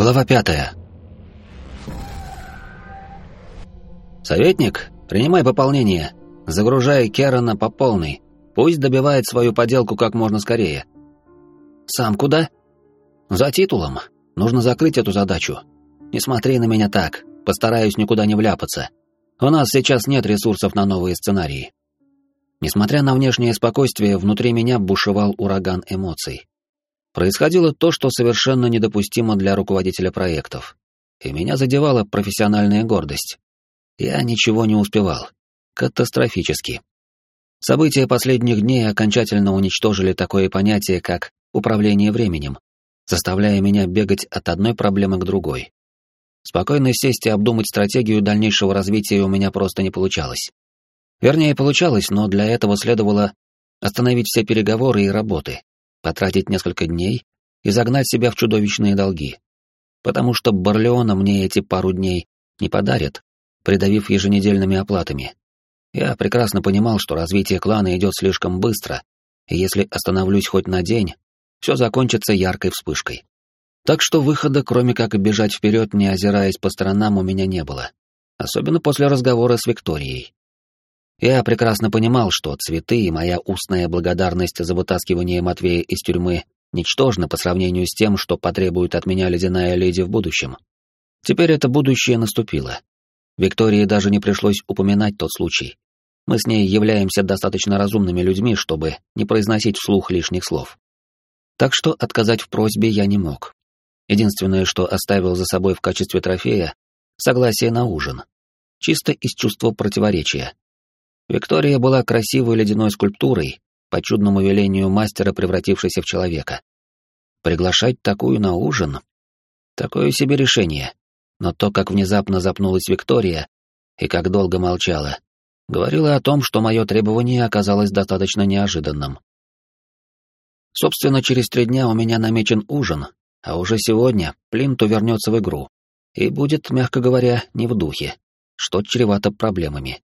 Глава пятая. «Советник, принимай пополнение. Загружай Керана по полной. Пусть добивает свою поделку как можно скорее». «Сам куда?» «За титулом. Нужно закрыть эту задачу. Не смотри на меня так. Постараюсь никуда не вляпаться. У нас сейчас нет ресурсов на новые сценарии». Несмотря на внешнее спокойствие, внутри меня бушевал ураган эмоций. Происходило то, что совершенно недопустимо для руководителя проектов. И меня задевала профессиональная гордость. Я ничего не успевал. Катастрофически. События последних дней окончательно уничтожили такое понятие, как управление временем, заставляя меня бегать от одной проблемы к другой. Спокойно сесть и обдумать стратегию дальнейшего развития у меня просто не получалось. Вернее, получалось, но для этого следовало остановить все переговоры и работы, потратить несколько дней и загнать себя в чудовищные долги. Потому что Барлеона мне эти пару дней не подарит, придавив еженедельными оплатами. Я прекрасно понимал, что развитие клана идет слишком быстро, и если остановлюсь хоть на день, все закончится яркой вспышкой. Так что выхода, кроме как бежать вперед, не озираясь по сторонам, у меня не было. Особенно после разговора с Викторией. Я прекрасно понимал, что цветы и моя устная благодарность за вытаскивание Матвея из тюрьмы ничтожны по сравнению с тем, что потребует от меня ледяная леди в будущем. Теперь это будущее наступило. Виктории даже не пришлось упоминать тот случай. Мы с ней являемся достаточно разумными людьми, чтобы не произносить вслух лишних слов. Так что отказать в просьбе я не мог. Единственное, что оставил за собой в качестве трофея — согласие на ужин. Чисто из чувства противоречия. Виктория была красивой ледяной скульптурой, по чудному велению мастера, превратившейся в человека. Приглашать такую на ужин — такое себе решение. Но то, как внезапно запнулась Виктория и как долго молчала, говорило о том, что мое требование оказалось достаточно неожиданным. Собственно, через три дня у меня намечен ужин, а уже сегодня Плинту вернется в игру и будет, мягко говоря, не в духе, что чревато проблемами.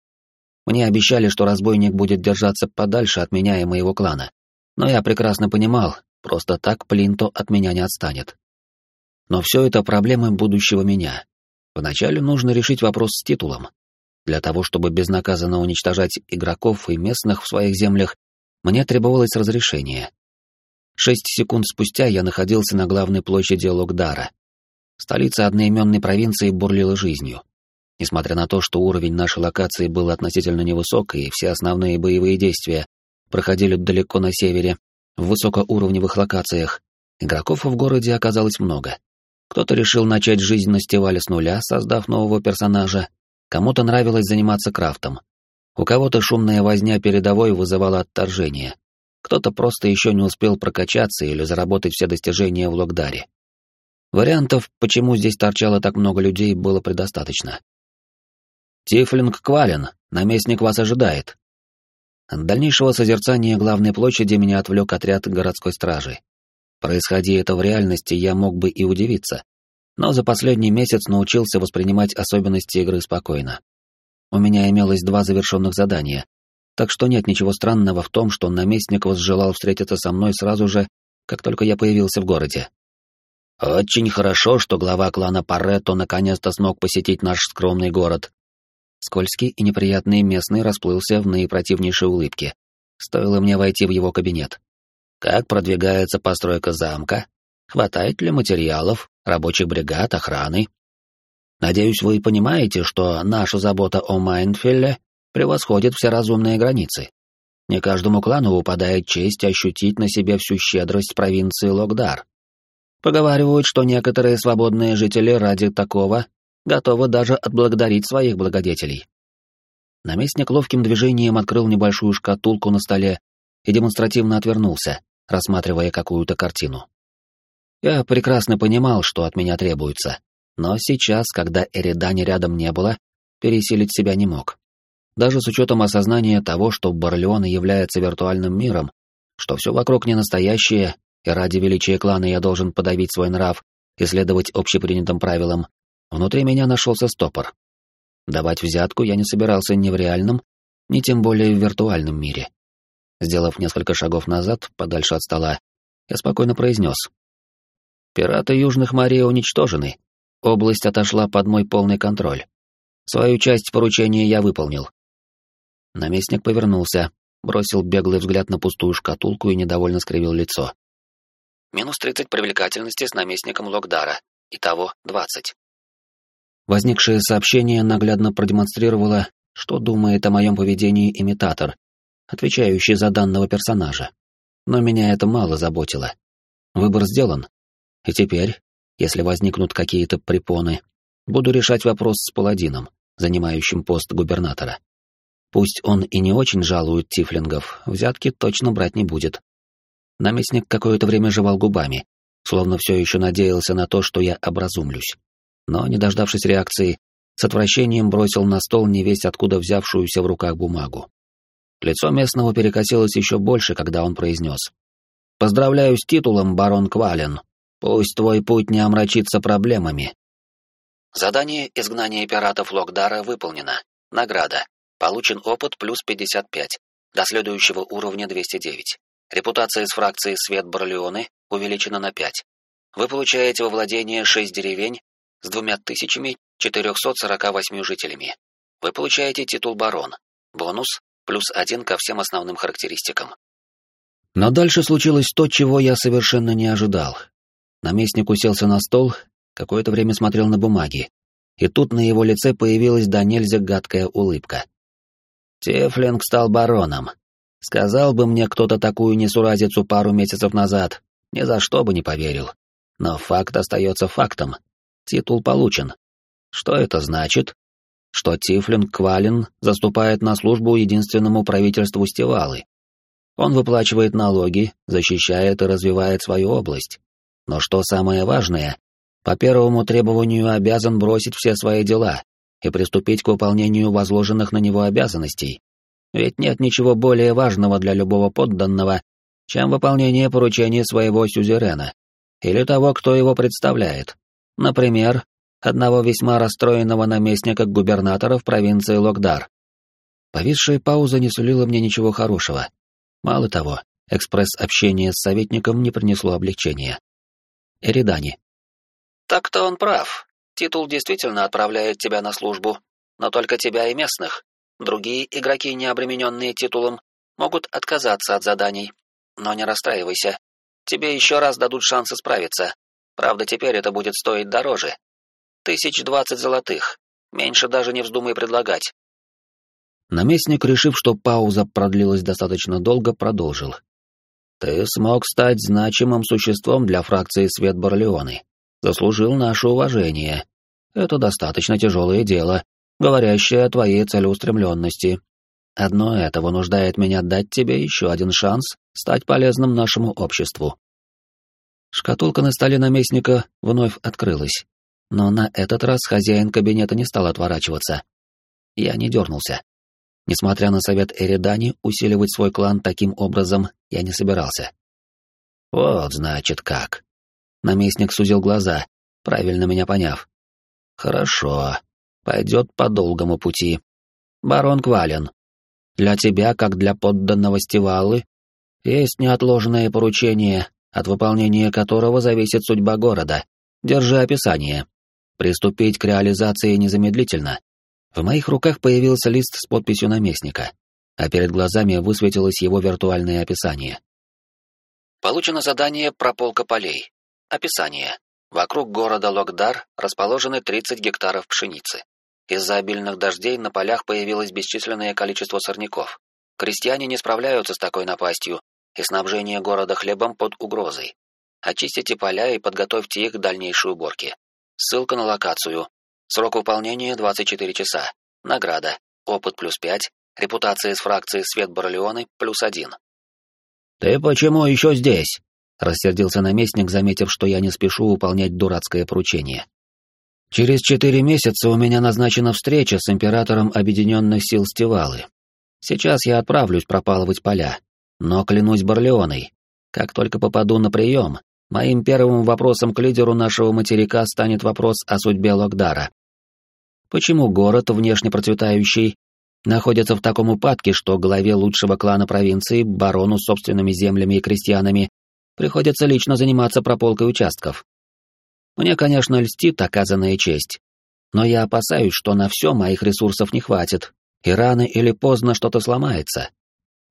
Мне обещали, что разбойник будет держаться подальше от меня и моего клана. Но я прекрасно понимал, просто так Плинто от меня не отстанет. Но все это проблемы будущего меня. Вначале нужно решить вопрос с титулом. Для того, чтобы безнаказанно уничтожать игроков и местных в своих землях, мне требовалось разрешение. Шесть секунд спустя я находился на главной площади Локдара. Столица одноименной провинции бурлила жизнью. Несмотря на то, что уровень нашей локации был относительно невысок, и все основные боевые действия проходили далеко на севере, в высокоуровневых локациях, игроков в городе оказалось много. Кто-то решил начать жизнь на Стивале с нуля, создав нового персонажа, кому-то нравилось заниматься крафтом. У кого-то шумная возня передовой вызывала отторжение. Кто-то просто еще не успел прокачаться или заработать все достижения в Локдаре. Вариантов, почему здесь торчало так много людей, было предостаточно. «Тифлинг Квален, наместник вас ожидает». От дальнейшего созерцания главной площади меня отвлек отряд городской стражи. Происходи это в реальности, я мог бы и удивиться, но за последний месяц научился воспринимать особенности игры спокойно. У меня имелось два завершенных задания, так что нет ничего странного в том, что наместник возжелал встретиться со мной сразу же, как только я появился в городе. «Очень хорошо, что глава клана Паретто наконец-то смог посетить наш скромный город», Скользкий и неприятный местный расплылся в наипротивнейшей улыбке. Стоило мне войти в его кабинет. «Как продвигается постройка замка? Хватает ли материалов, рабочих бригад, охраны?» «Надеюсь, вы понимаете, что наша забота о Майнфелле превосходит все разумные границы. Не каждому клану выпадает честь ощутить на себе всю щедрость провинции Логдар. Поговаривают, что некоторые свободные жители ради такого готова даже отблагодарить своих благодетелей. Наместник ловким движением открыл небольшую шкатулку на столе и демонстративно отвернулся, рассматривая какую-то картину. Я прекрасно понимал, что от меня требуется, но сейчас, когда Эридани рядом не было, пересилить себя не мог. Даже с учетом осознания того, что Барлеон является виртуальным миром, что все вокруг не настоящее, и ради величия клана я должен подавить свой нрав и следовать общепринятым правилам, Внутри меня нашелся стопор. Давать взятку я не собирался ни в реальном, ни тем более в виртуальном мире. Сделав несколько шагов назад, подальше от стола, я спокойно произнес. Пираты Южных морей уничтожены. Область отошла под мой полный контроль. Свою часть поручения я выполнил. Наместник повернулся, бросил беглый взгляд на пустую шкатулку и недовольно скривил лицо. Минус 30 привлекательности с наместником Локдара. Итого 20. Возникшее сообщение наглядно продемонстрировало, что думает о моем поведении имитатор, отвечающий за данного персонажа. Но меня это мало заботило. Выбор сделан. И теперь, если возникнут какие-то препоны, буду решать вопрос с паладином, занимающим пост губернатора. Пусть он и не очень жалует тифлингов, взятки точно брать не будет. Наместник какое-то время жевал губами, словно все еще надеялся на то, что я образумлюсь. Но, не дождавшись реакции, с отвращением бросил на стол невесть откуда взявшуюся в руках бумагу. Лицо местного перекосилось еще больше, когда он произнес. «Поздравляю с титулом, барон Квален. Пусть твой путь не омрачится проблемами». Задание «Изгнание пиратов Локдара» выполнено. Награда. Получен опыт плюс 55. До следующего уровня 209. Репутация из фракции Свет Барлеоны увеличена на 5. Вы получаете во владение 6 деревень с 2448 жителями. Вы получаете титул барон. Бонус плюс 1 ко всем основным характеристикам. Но дальше случилось то, чего я совершенно не ожидал. Наместник уселся на стол, какое-то время смотрел на бумаги, и тут на его лице появилась до нельзя гадкая улыбка. Тефлинг стал бароном. Сказал бы мне кто-то такую несуразицу пару месяцев назад, ни за что бы не поверил. Но факт остается фактом. Титул получен. Что это значит? Что Тифлинг Квалин заступает на службу единственному правительству Стивалы. Он выплачивает налоги, защищает и развивает свою область. Но что самое важное, по первому требованию обязан бросить все свои дела и приступить к выполнению возложенных на него обязанностей. Ведь нет ничего более важного для любого подданного, чем выполнение поручений своего сюзерена или того, кто его представляет. Например, одного весьма расстроенного наместника губернатора в провинции Локдар. Повисшая пауза не сулила мне ничего хорошего. Мало того, экспресс-общение с советником не принесло облегчения. Эридани. «Так-то он прав. Титул действительно отправляет тебя на службу, но только тебя и местных. Другие игроки, не обремененные титулом, могут отказаться от заданий. Но не расстраивайся. Тебе еще раз дадут шанс исправиться. Правда, теперь это будет стоить дороже. Тысяч двадцать золотых. Меньше даже не вздумай предлагать. Наместник, решив, что пауза продлилась достаточно долго, продолжил. «Ты смог стать значимым существом для фракции Свет Барлеоны заслужил наше уважение. Это достаточно тяжелое дело, говорящее о твоей целеустремленности. Одно это вынуждает меня дать тебе еще один шанс стать полезным нашему обществу. Шкатулка на столе наместника вновь открылась, но на этот раз хозяин кабинета не стал отворачиваться. Я не дернулся. Несмотря на совет Эридани, усиливать свой клан таким образом я не собирался. Вот значит как. Наместник сузил глаза, правильно меня поняв. Хорошо, пойдет по долгому пути. Барон Квален, для тебя, как для подданного Стивалы, есть неотложное поручение, от выполнения которого зависит судьба города. Держи описание. Приступить к реализации незамедлительно. В моих руках появился лист с подписью наместника, а перед глазами высветилось его виртуальное описание. Получено задание «Прополка полей». Описание. Вокруг города Локдар расположены 30 гектаров пшеницы. Из-за обильных дождей на полях появилось бесчисленное количество сорняков. Крестьяне не справляются с такой напастью, и снабжение города хлебом под угрозой. Очистите поля и подготовьте их к дальнейшей уборке. Ссылка на локацию. Срок выполнения 24 часа. Награда. Опыт плюс 5. Репутация из фракции Свет Барлеоны плюс 1. «Ты почему еще здесь?» Рассердился наместник, заметив, что я не спешу выполнять дурацкое поручение. «Через четыре месяца у меня назначена встреча с императором Объединенных сил Стивалы. Сейчас я отправлюсь пропалывать поля, но клянусь Барлеоной, как только попаду на прием, моим первым вопросом к лидеру нашего материка станет вопрос о судьбе Локдара. Почему город, внешне процветающий, находится в таком упадке, что главе лучшего клана провинции, барону собственными землями и крестьянами, Приходится лично заниматься прополкой участков. Мне, конечно, льстит оказанная честь, но я опасаюсь, что на все моих ресурсов не хватит, и рано или поздно что-то сломается.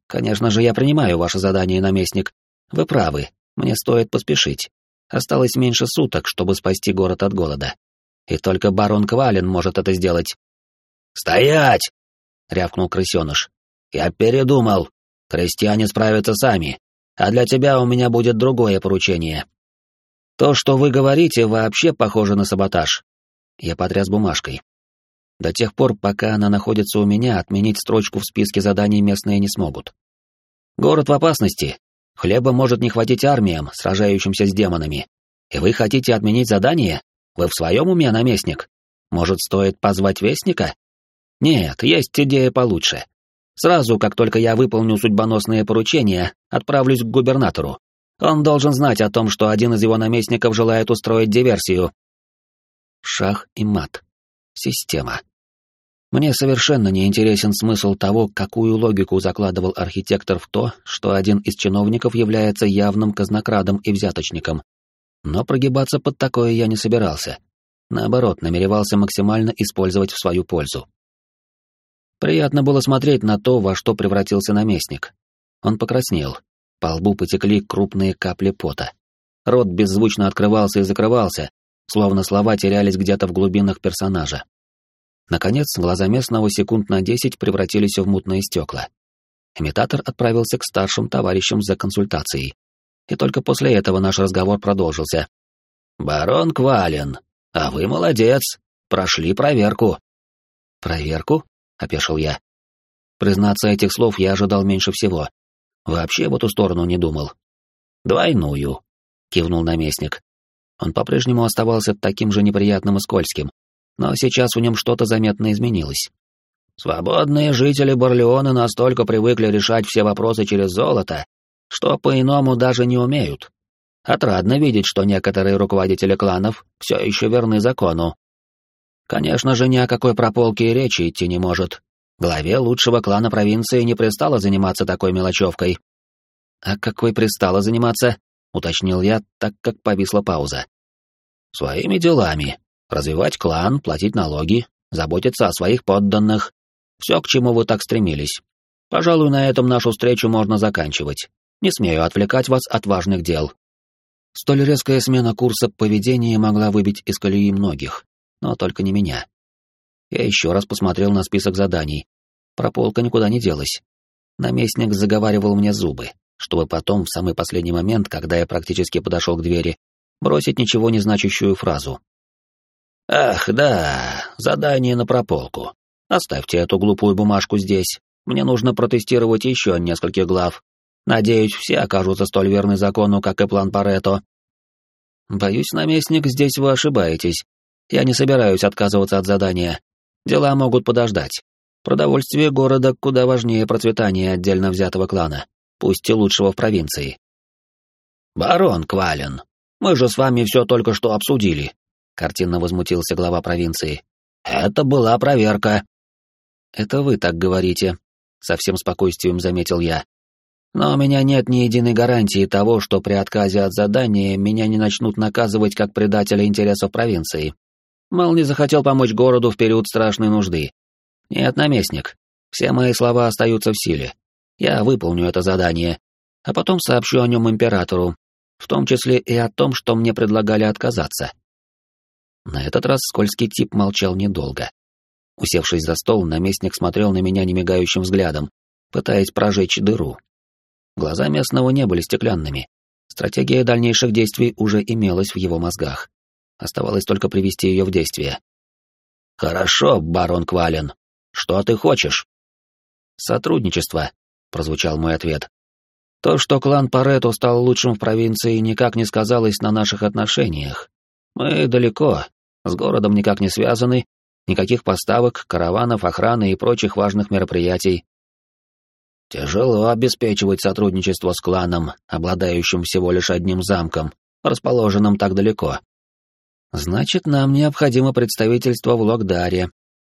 Конечно же, я принимаю ваше задание, наместник. Вы правы, мне стоит поспешить. Осталось меньше суток, чтобы спасти город от голода. И только барон Квалин может это сделать. «Стоять!» — рявкнул крысеныш. «Я передумал. Крестьяне справятся сами, а для тебя у меня будет другое поручение. То, что вы говорите, вообще похоже на саботаж». Я потряс бумажкой. До тех пор, пока она находится у меня, отменить строчку в списке заданий местные не смогут. Город в опасности. Хлеба может не хватить армиям, сражающимся с демонами. И вы хотите отменить задание? Вы в своем уме, наместник? Может, стоит позвать вестника? Нет, есть идея получше. Сразу, как только я выполню судьбоносные поручения, отправлюсь к губернатору. Он должен знать о том, что один из его наместников желает устроить диверсию. Шах и мат. Система. Мне совершенно не интересен смысл того, какую логику закладывал архитектор в то, что один из чиновников является явным казнокрадом и взяточником. Но прогибаться под такое я не собирался. Наоборот, намеревался максимально использовать в свою пользу. Приятно было смотреть на то, во что превратился наместник. Он покраснел, по лбу потекли крупные капли пота. Рот беззвучно открывался и закрывался, словно слова терялись где-то в глубинах персонажа. Наконец, глаза местного секунд на десять превратились в мутные стекла. Имитатор отправился к старшим товарищам за консультацией. И только после этого наш разговор продолжился. «Барон Квален, а вы молодец, прошли проверку». «Проверку?» — опешил я. Признаться, этих слов я ожидал меньше всего. Вообще в эту сторону не думал. «Двойную», — кивнул наместник. Он по-прежнему оставался таким же неприятным и скользким, но сейчас в нем что-то заметно изменилось. Свободные жители Барлеона настолько привыкли решать все вопросы через золото, что по-иному даже не умеют. Отрадно видеть, что некоторые руководители кланов все еще верны закону. Конечно же, ни о какой прополке и речи идти не может. Главе лучшего клана провинции не пристало заниматься такой мелочевкой. «А какой пристало заниматься?» — уточнил я, так как повисла пауза. «Своими делами. Развивать клан, платить налоги, заботиться о своих подданных. Все, к чему вы так стремились. Пожалуй, на этом нашу встречу можно заканчивать. Не смею отвлекать вас от важных дел». Столь резкая смена курса поведения могла выбить из колеи многих, но только не меня. Я еще раз посмотрел на список заданий. Прополка никуда не делась. Наместник заговаривал мне зубы, чтобы потом, в самый последний момент, когда я практически подошел к двери, бросить ничего не значащую фразу. «Ах, да, задание на прополку. Оставьте эту глупую бумажку здесь. Мне нужно протестировать еще несколько глав. Надеюсь, все окажутся столь верны закону, как и план Парето». «Боюсь, наместник, здесь вы ошибаетесь. Я не собираюсь отказываться от задания. Дела могут подождать. Продовольствие города куда важнее процветания отдельно взятого клана, пусть и лучшего в провинции. «Барон Квален, мы же с вами все только что обсудили», — картинно возмутился глава провинции. «Это была проверка». «Это вы так говорите», — со всем спокойствием заметил я. «Но у меня нет ни единой гарантии того, что при отказе от задания меня не начнут наказывать как предателя интересов провинции. Мол, не захотел помочь городу в период страшной нужды. Нет, наместник, все мои слова остаются в силе. Я выполню это задание, а потом сообщу о нем императору, в том числе и о том, что мне предлагали отказаться. На этот раз скользкий тип молчал недолго. Усевшись за стол, наместник смотрел на меня немигающим взглядом, пытаясь прожечь дыру. Глаза местного не были стеклянными. Стратегия дальнейших действий уже имелась в его мозгах. Оставалось только привести ее в действие. «Хорошо, барон Квален. Что ты хочешь?» «Сотрудничество», — прозвучал мой ответ. «То, что клан Парето стал лучшим в провинции, никак не сказалось на наших отношениях. Мы далеко, с городом никак не связаны, никаких поставок, караванов, охраны и прочих важных мероприятий. Тяжело обеспечивать сотрудничество с кланом, обладающим всего лишь одним замком, расположенным так далеко. Значит, нам необходимо представительство в Логдаре.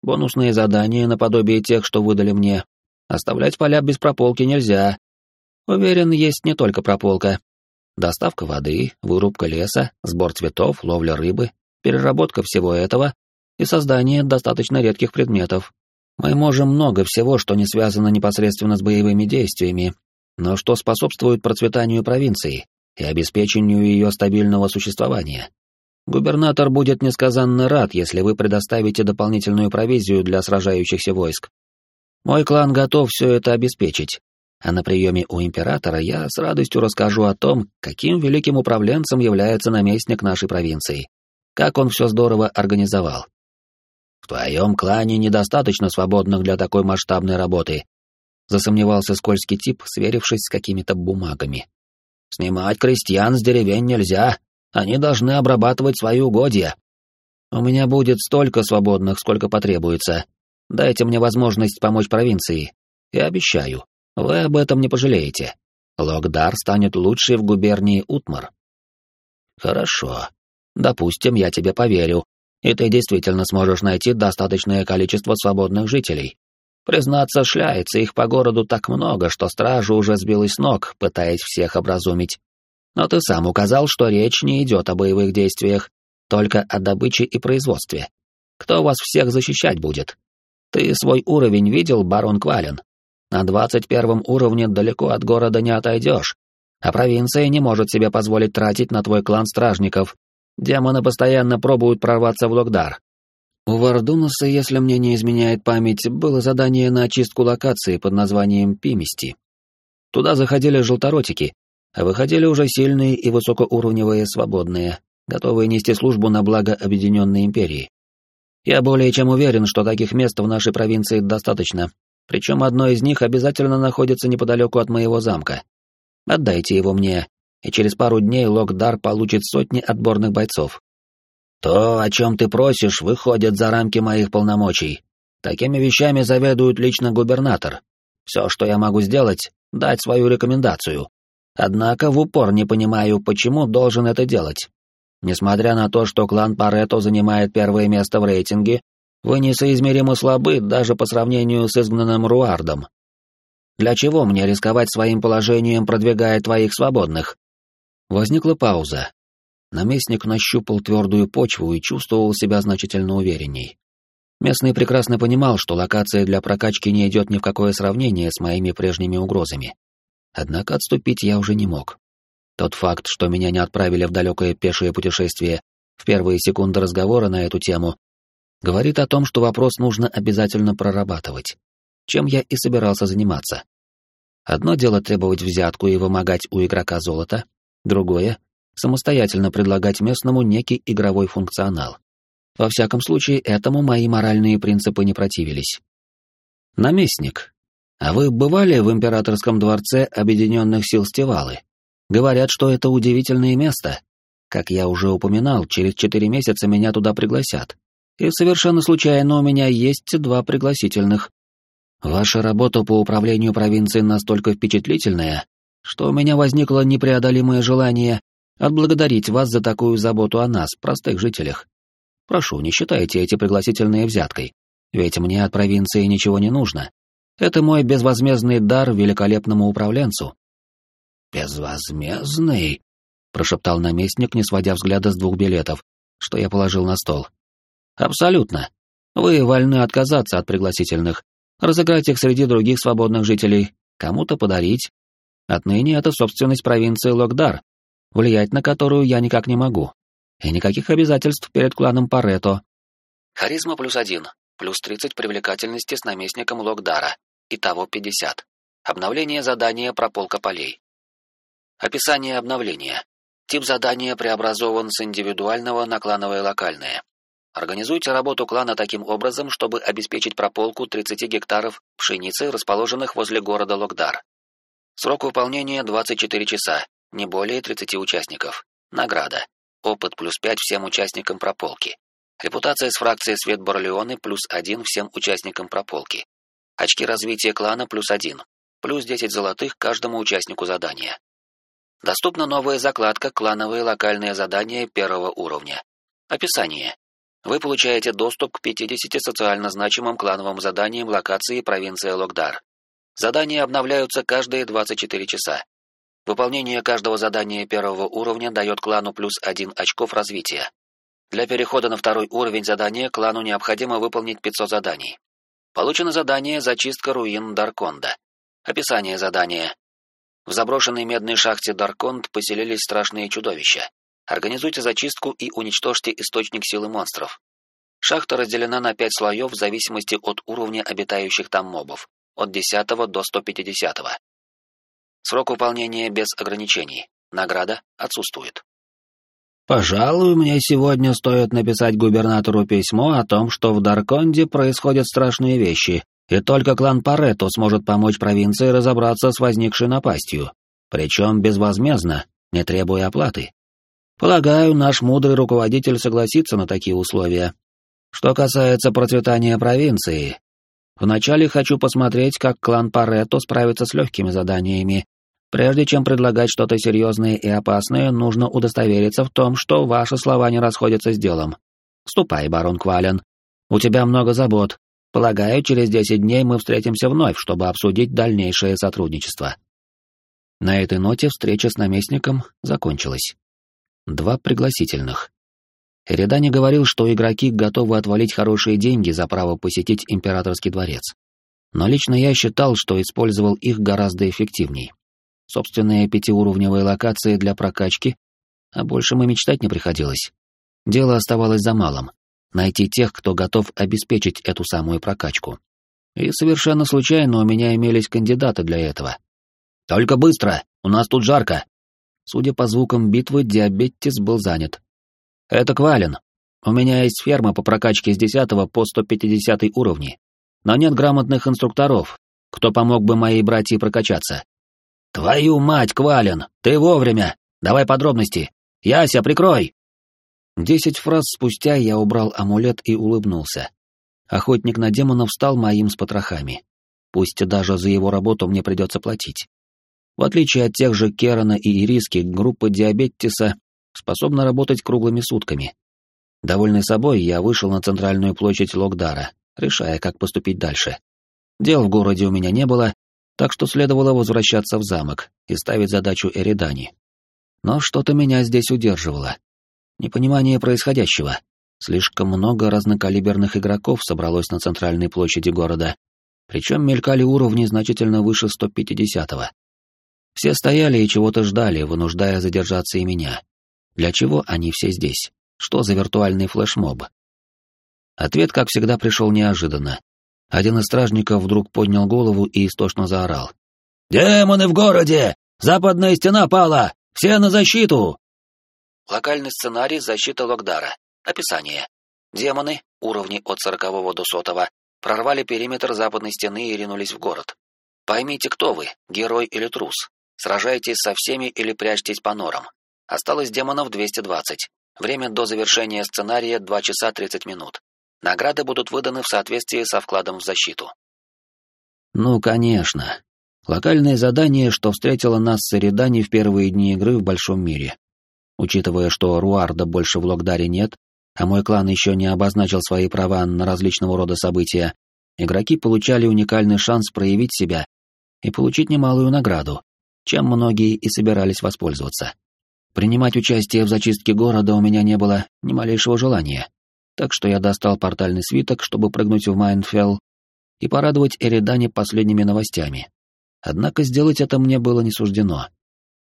Бонусные задания наподобие тех, что выдали мне. Оставлять поля без прополки нельзя. Уверен, есть не только прополка. Доставка воды, вырубка леса, сбор цветов, ловля рыбы, переработка всего этого и создание достаточно редких предметов. Мы можем много всего, что не связано непосредственно с боевыми действиями, но что способствует процветанию провинции и обеспечению ее стабильного существования. Губернатор будет несказанно рад, если вы предоставите дополнительную провизию для сражающихся войск. Мой клан готов все это обеспечить, а на приеме у императора я с радостью расскажу о том, каким великим управленцем является наместник нашей провинции, как он все здорово организовал. В твоем клане недостаточно свободных для такой масштабной работы, засомневался скользкий тип, сверившись с какими-то бумагами. Снимать крестьян с деревень нельзя, они должны обрабатывать свои угодья. У меня будет столько свободных, сколько потребуется. Дайте мне возможность помочь провинции. Я обещаю, вы об этом не пожалеете. Логдар станет лучшей в губернии Утмар. Хорошо. Допустим, я тебе поверю, и ты действительно сможешь найти достаточное количество свободных жителей. Признаться, шляется их по городу так много, что стража уже сбилась с ног, пытаясь всех образумить. Но ты сам указал, что речь не идет о боевых действиях, только о добыче и производстве. Кто вас всех защищать будет? Ты свой уровень видел, барон Квален? На двадцать первом уровне далеко от города не отойдешь, а провинция не может себе позволить тратить на твой клан стражников. Демоны постоянно пробуют прорваться в Локдар. У Вардунуса, если мне не изменяет память, было задание на очистку локации под названием Пимести. Туда заходили желторотики, а выходили уже сильные и высокоуровневые свободные, готовые нести службу на благо Объединенной Империи. Я более чем уверен, что таких мест в нашей провинции достаточно, причем одно из них обязательно находится неподалеку от моего замка. Отдайте его мне, и через пару дней Локдар получит сотни отборных бойцов. То, о чем ты просишь, выходит за рамки моих полномочий. Такими вещами заведует лично губернатор. Все, что я могу сделать, дать свою рекомендацию. Однако в упор не понимаю, почему должен это делать. Несмотря на то, что клан Парето занимает первое место в рейтинге, вы несоизмеримо слабы даже по сравнению с изгнанным Руардом. Для чего мне рисковать своим положением, продвигая твоих свободных?» Возникла пауза. Наместник нащупал твердую почву и чувствовал себя значительно уверенней. Местный прекрасно понимал, что локация для прокачки не идет ни в какое сравнение с моими прежними угрозами. Однако отступить я уже не мог. Тот факт, что меня не отправили в далекое пешее путешествие в первые секунды разговора на эту тему, говорит о том, что вопрос нужно обязательно прорабатывать, чем я и собирался заниматься. Одно дело требовать взятку и вымогать у игрока золото, другое — самостоятельно предлагать местному некий игровой функционал. Во всяком случае, этому мои моральные принципы не противились. Наместник, а вы бывали в императорском дворце Объединенных сил Стивалы? Говорят, что это удивительное место. Как я уже упоминал, через четыре месяца меня туда пригласят. И совершенно случайно у меня есть два пригласительных. Ваша работа по управлению провинцией настолько впечатлительная, что у меня возникло непреодолимое желание отблагодарить вас за такую заботу о нас, простых жителях. Прошу, не считайте эти пригласительные взяткой, ведь мне от провинции ничего не нужно. Это мой безвозмездный дар великолепному управленцу. «Безвозмездный?» — прошептал наместник, не сводя взгляда с двух билетов, что я положил на стол. Абсолютно. Вы вольны отказаться от пригласительных, разыграть их среди других свободных жителей, кому-то подарить. Отныне это собственность провинции Локдар, влиять на которую я никак не могу. И никаких обязательств перед кланом Парето. Харизма плюс один, плюс тридцать привлекательности с наместником Локдара, итого пятьдесят. Обновление задания прополка полей. Описание обновления. Тип задания преобразован с индивидуального на клановое локальное. Организуйте работу клана таким образом, чтобы обеспечить прополку 30 гектаров пшеницы, расположенных возле города Локдар. Срок выполнения 24 часа, не более 30 участников. Награда. Опыт плюс 5 всем участникам прополки. Репутация с фракцией Свет Борлеоны плюс 1 всем участникам прополки. Очки развития клана плюс 1. Плюс 10 золотых каждому участнику задания. Доступна новая закладка «Клановые локальные задания первого уровня». Описание. Вы получаете доступ к 50 социально значимым клановым заданиям локации провинции Локдар. Задания обновляются каждые 24 часа. Выполнение каждого задания первого уровня дает клану плюс один очков развития. Для перехода на второй уровень задания клану необходимо выполнить 500 заданий. Получено задание «Зачистка руин Дарконда». Описание задания. В заброшенной медной шахте Дарконд поселились страшные чудовища. Организуйте зачистку и уничтожьте источник силы монстров. Шахта разделена на пять слоев в зависимости от уровня обитающих там мобов, от 10 до 150. Срок выполнения без ограничений. Награда отсутствует. Пожалуй, мне сегодня стоит написать губернатору письмо о том, что в Дарконде происходят страшные вещи, и только клан Паретто сможет помочь провинции разобраться с возникшей напастью, причем безвозмездно, не требуя оплаты. Полагаю, наш мудрый руководитель согласится на такие условия. Что касается процветания провинции, вначале хочу посмотреть, как клан Паретто справится с легкими заданиями, Прежде чем предлагать что-то серьезное и опасное, нужно удостовериться в том, что ваши слова не расходятся с делом. Ступай, барон Квален. У тебя много забот. Полагаю, через десять дней мы встретимся вновь, чтобы обсудить дальнейшее сотрудничество. На этой ноте встреча с наместником закончилась. Два пригласительных. Эридани говорил, что игроки готовы отвалить хорошие деньги за право посетить императорский дворец. Но лично я считал, что использовал их гораздо эффективней собственные пятиуровневые локации для прокачки, а больше мы мечтать не приходилось. Дело оставалось за малым — найти тех, кто готов обеспечить эту самую прокачку. И совершенно случайно у меня имелись кандидаты для этого. «Только быстро! У нас тут жарко!» Судя по звукам битвы, диабетис был занят. «Это Квалин. У меня есть ферма по прокачке с 10 по 150 уровни, но нет грамотных инструкторов, кто помог бы моей братье прокачаться. «Твою мать, Квалин! Ты вовремя! Давай подробности! Яся, прикрой!» Десять фраз спустя я убрал амулет и улыбнулся. Охотник на демонов стал моим с потрохами. Пусть даже за его работу мне придется платить. В отличие от тех же Керана и Ириски, группа Диабеттиса способна работать круглыми сутками. Довольный собой, я вышел на центральную площадь Логдара, решая, как поступить дальше. Дел в городе у меня не было, так что следовало возвращаться в замок и ставить задачу Эридани. Но что-то меня здесь удерживало. Непонимание происходящего. Слишком много разнокалиберных игроков собралось на центральной площади города, причем мелькали уровни значительно выше 150-го. Все стояли и чего-то ждали, вынуждая задержаться и меня. Для чего они все здесь? Что за виртуальный флешмоб? Ответ, как всегда, пришел неожиданно, один из стражников вдруг поднял голову и истошно заорал. «Демоны в городе! Западная стена пала! Все на защиту!» Локальный сценарий «Защита Локдара». Описание. Демоны, уровни от сорокового до сотого, прорвали периметр западной стены и ринулись в город. Поймите, кто вы, герой или трус. Сражайтесь со всеми или прячьтесь по норам. Осталось демонов 220. Время до завершения сценария 2 часа 30 минут. Награды будут выданы в соответствии со вкладом в защиту. Ну, конечно. Локальное задание, что встретило нас с Эридани в первые дни игры в Большом мире. Учитывая, что Руарда больше в Локдаре нет, а мой клан еще не обозначил свои права на различного рода события, игроки получали уникальный шанс проявить себя и получить немалую награду, чем многие и собирались воспользоваться. Принимать участие в зачистке города у меня не было ни малейшего желания так что я достал портальный свиток, чтобы прыгнуть в Майнфелл и порадовать Эридане последними новостями. Однако сделать это мне было не суждено.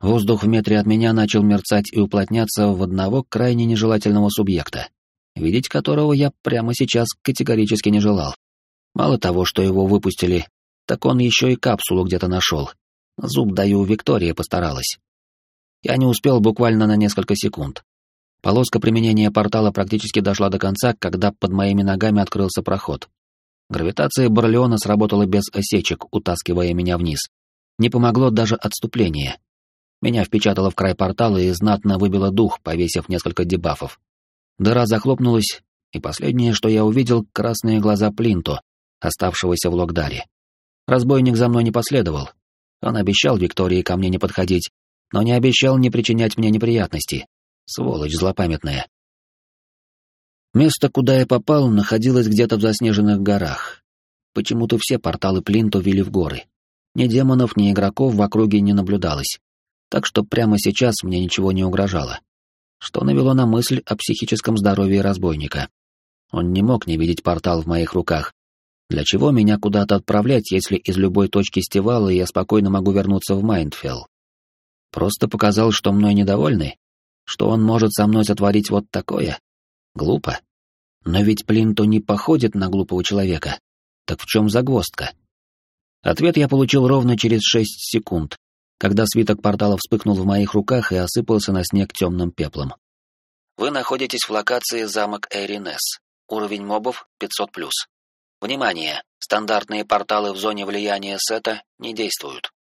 Воздух в метре от меня начал мерцать и уплотняться в одного крайне нежелательного субъекта, видеть которого я прямо сейчас категорически не желал. Мало того, что его выпустили, так он еще и капсулу где-то нашел. Зуб даю, Виктория постаралась. Я не успел буквально на несколько секунд. Полоска применения портала практически дошла до конца, когда под моими ногами открылся проход. Гравитация Барлеона сработала без осечек, утаскивая меня вниз. Не помогло даже отступление. Меня впечатало в край портала и знатно выбило дух, повесив несколько дебафов. Дыра захлопнулась, и последнее, что я увидел, — красные глаза Плинто, оставшегося в Локдаре. Разбойник за мной не последовал. Он обещал Виктории ко мне не подходить, но не обещал не причинять мне неприятности. Сволочь злопамятная. Место, куда я попал, находилось где-то в заснеженных горах. Почему-то все порталы Плинту вели в горы. Ни демонов, ни игроков в округе не наблюдалось. Так что прямо сейчас мне ничего не угрожало. Что навело на мысль о психическом здоровье разбойника. Он не мог не видеть портал в моих руках. Для чего меня куда-то отправлять, если из любой точки стивала я спокойно могу вернуться в Майндфелл? Просто показал, что мной недовольны? Что он может со мной сотворить вот такое? Глупо. Но ведь Плинто не походит на глупого человека. Так в чем загвоздка? Ответ я получил ровно через шесть секунд, когда свиток портала вспыхнул в моих руках и осыпался на снег темным пеплом. Вы находитесь в локации замок Эринес. Уровень мобов 500+. Внимание! Стандартные порталы в зоне влияния сета не действуют.